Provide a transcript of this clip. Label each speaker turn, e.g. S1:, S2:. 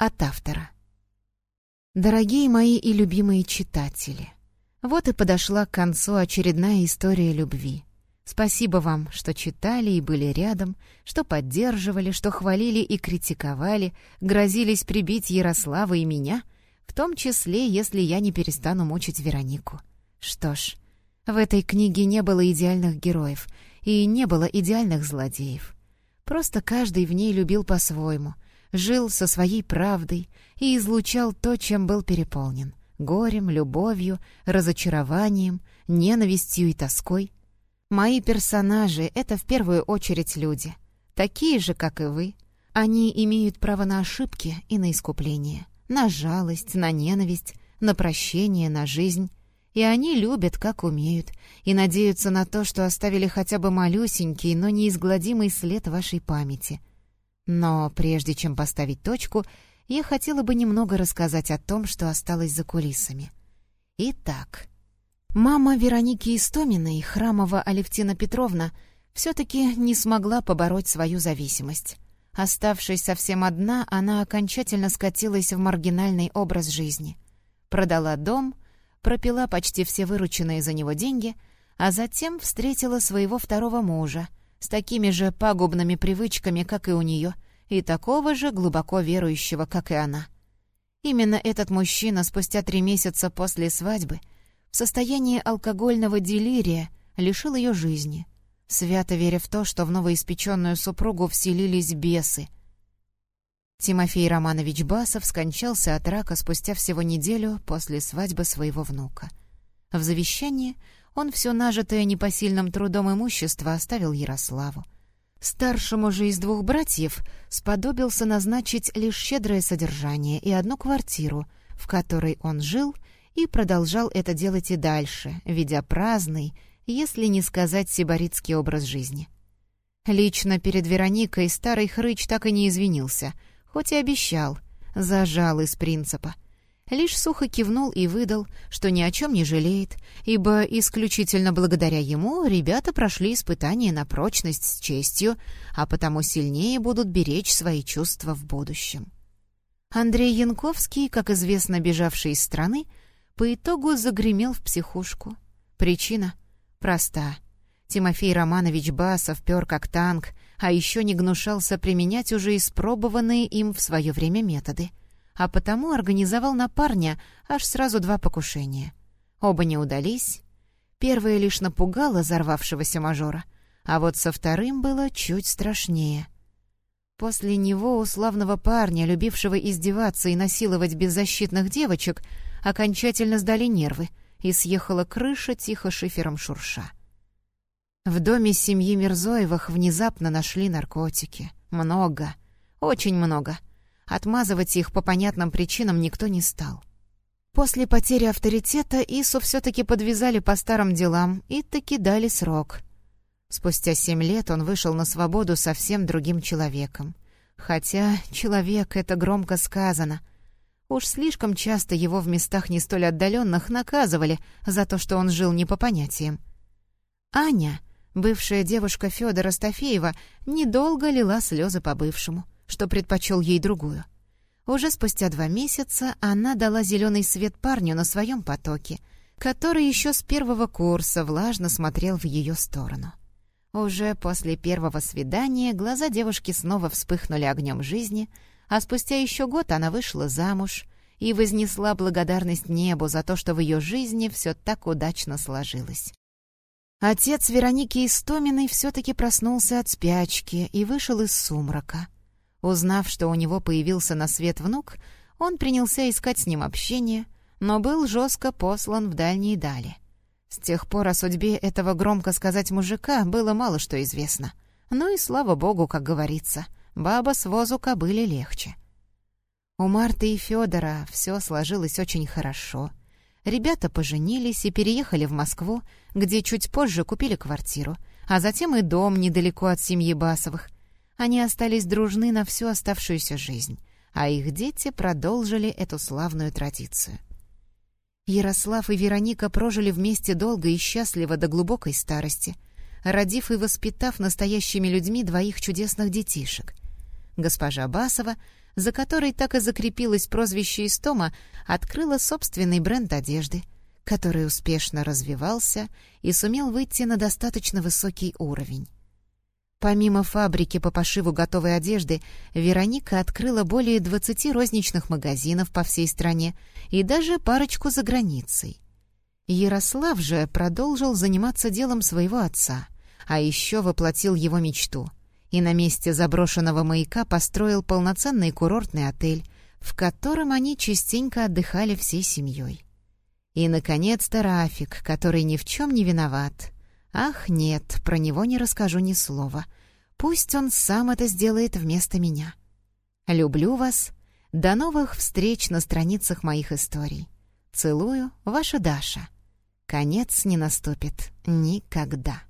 S1: От автора. Дорогие мои и любимые читатели, вот и подошла к концу очередная история любви. Спасибо вам, что читали и были рядом, что поддерживали, что хвалили и критиковали, грозились прибить Ярослава и меня, в том числе, если я не перестану мучить Веронику. Что ж, в этой книге не было идеальных героев и не было идеальных злодеев. Просто каждый в ней любил по-своему — жил со своей правдой и излучал то, чем был переполнен — горем, любовью, разочарованием, ненавистью и тоской. Мои персонажи — это в первую очередь люди, такие же, как и вы. Они имеют право на ошибки и на искупление, на жалость, на ненависть, на прощение, на жизнь. И они любят, как умеют, и надеются на то, что оставили хотя бы малюсенький, но неизгладимый след вашей памяти — но прежде чем поставить точку, я хотела бы немного рассказать о том, что осталось за кулисами. Итак, мама Вероники Истоминой, Храмова Алевтина Петровна, все-таки не смогла побороть свою зависимость. Оставшись совсем одна, она окончательно скатилась в маргинальный образ жизни. Продала дом, пропила почти все вырученные за него деньги, а затем встретила своего второго мужа — с такими же пагубными привычками, как и у нее, и такого же глубоко верующего, как и она. Именно этот мужчина спустя три месяца после свадьбы в состоянии алкогольного делирия лишил ее жизни, свято веря в то, что в новоиспеченную супругу вселились бесы. Тимофей Романович Басов скончался от рака спустя всего неделю после свадьбы своего внука. В завещании он все нажитое непосильным трудом имущество оставил Ярославу. Старшему же из двух братьев сподобился назначить лишь щедрое содержание и одну квартиру, в которой он жил и продолжал это делать и дальше, ведя праздный, если не сказать сибаритский образ жизни. Лично перед Вероникой старый хрыч так и не извинился, хоть и обещал, зажал из принципа — лишь сухо кивнул и выдал, что ни о чем не жалеет, ибо исключительно благодаря ему ребята прошли испытание на прочность с честью, а потому сильнее будут беречь свои чувства в будущем. Андрей Янковский, как известно, бежавший из страны, по итогу загремел в психушку. Причина проста. Тимофей Романович Басов пер как танк, а еще не гнушался применять уже испробованные им в свое время методы — а потому организовал на парня аж сразу два покушения. Оба не удались. Первое лишь напугало взорвавшегося мажора, а вот со вторым было чуть страшнее. После него у славного парня, любившего издеваться и насиловать беззащитных девочек, окончательно сдали нервы, и съехала крыша тихо шифером шурша. В доме семьи Мирзоевых внезапно нашли наркотики. Много, очень много — Отмазывать их по понятным причинам никто не стал. После потери авторитета Ису все-таки подвязали по старым делам и таки дали срок. Спустя семь лет он вышел на свободу совсем другим человеком. Хотя «человек» — это громко сказано. Уж слишком часто его в местах не столь отдаленных наказывали за то, что он жил не по понятиям. Аня, бывшая девушка Федора Стафеева, недолго лила слезы по бывшему — что предпочел ей другую. Уже спустя два месяца она дала зеленый свет парню на своем потоке, который еще с первого курса влажно смотрел в ее сторону. Уже после первого свидания глаза девушки снова вспыхнули огнем жизни, а спустя еще год она вышла замуж и вознесла благодарность небу за то, что в ее жизни все так удачно сложилось. Отец Вероники Истоминой все-таки проснулся от спячки и вышел из сумрака — Узнав, что у него появился на свет внук, он принялся искать с ним общение, но был жестко послан в дальние дали. С тех пор о судьбе этого громко сказать мужика было мало что известно. Ну и слава богу, как говорится, баба с возу кобыли легче. У Марты и Федора все сложилось очень хорошо. Ребята поженились и переехали в Москву, где чуть позже купили квартиру, а затем и дом недалеко от семьи Басовых — они остались дружны на всю оставшуюся жизнь, а их дети продолжили эту славную традицию. Ярослав и Вероника прожили вместе долго и счастливо до глубокой старости, родив и воспитав настоящими людьми двоих чудесных детишек. Госпожа Басова за которой так и закрепилось прозвище Истома, открыла собственный бренд одежды, который успешно развивался и сумел выйти на достаточно высокий уровень. Помимо фабрики по пошиву готовой одежды, Вероника открыла более 20 розничных магазинов по всей стране и даже парочку за границей. Ярослав же продолжил заниматься делом своего отца, а еще воплотил его мечту и на месте заброшенного маяка построил полноценный курортный отель, в котором они частенько отдыхали всей семьей. И, наконец-то, Рафик, который ни в чем не виноват — Ах, нет, про него не расскажу ни слова. Пусть он сам это сделает вместо меня. Люблю вас. До новых встреч на страницах моих историй. Целую, ваша Даша. Конец не наступит никогда.